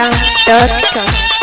MishakSound.com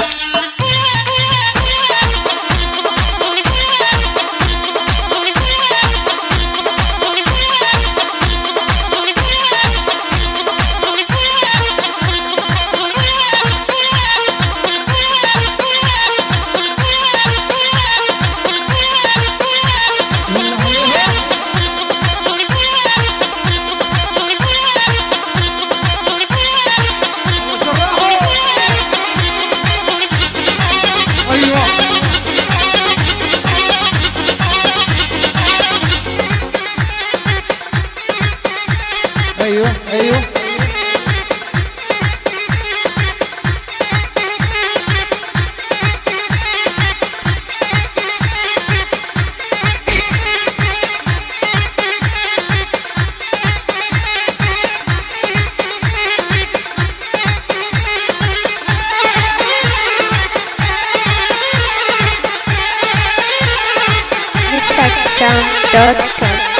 MishakSound.com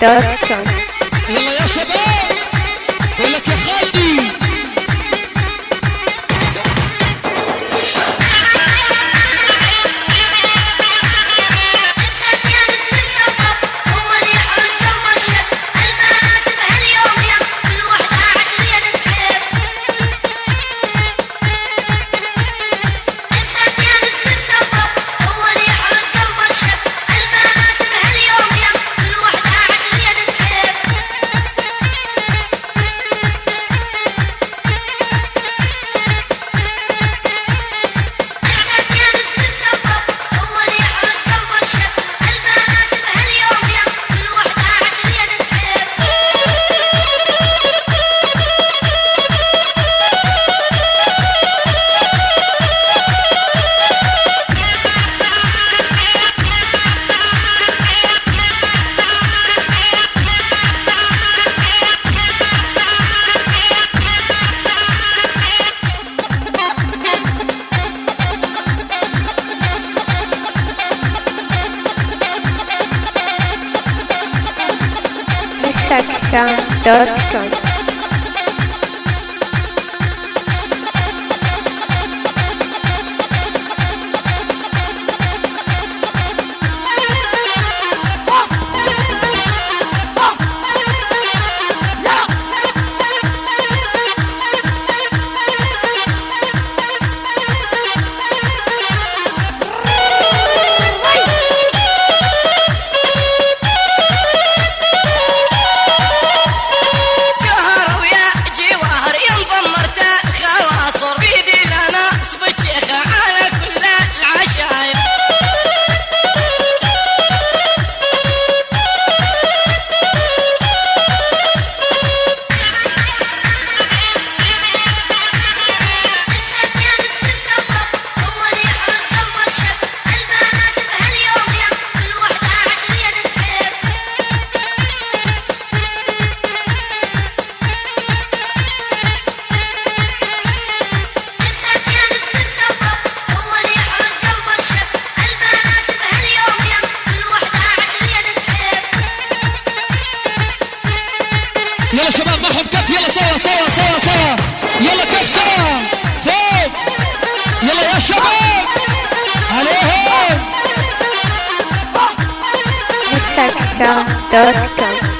MishakSound.com Station.com Section.com.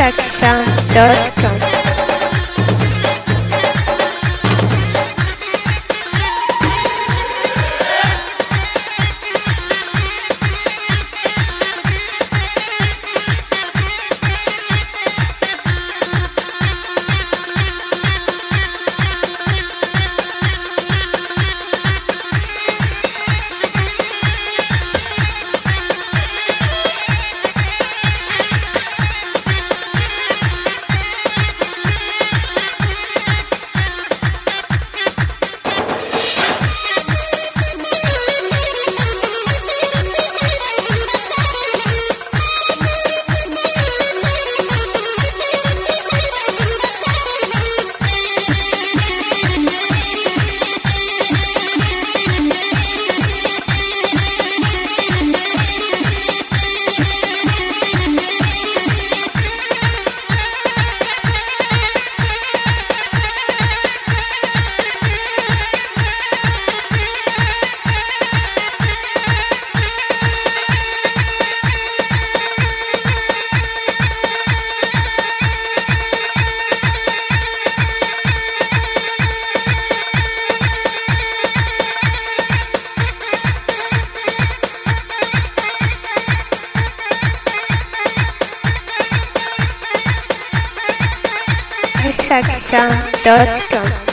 isaacsound.com satisfaction.com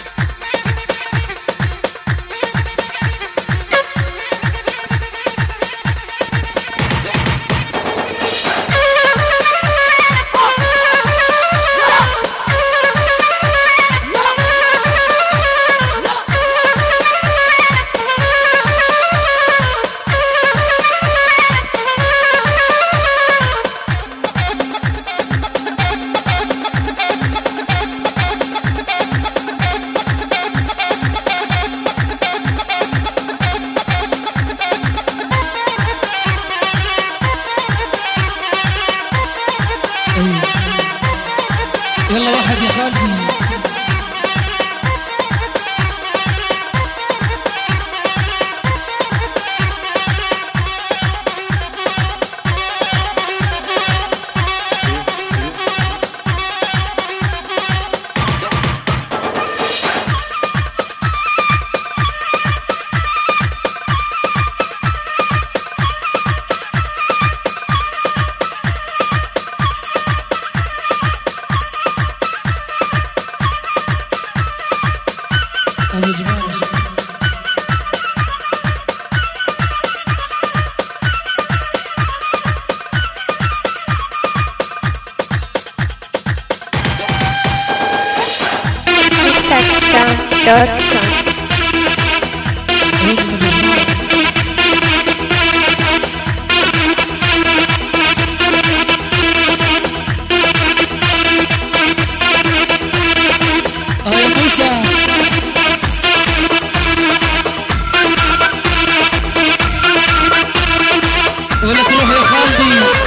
I was right. Kalbi.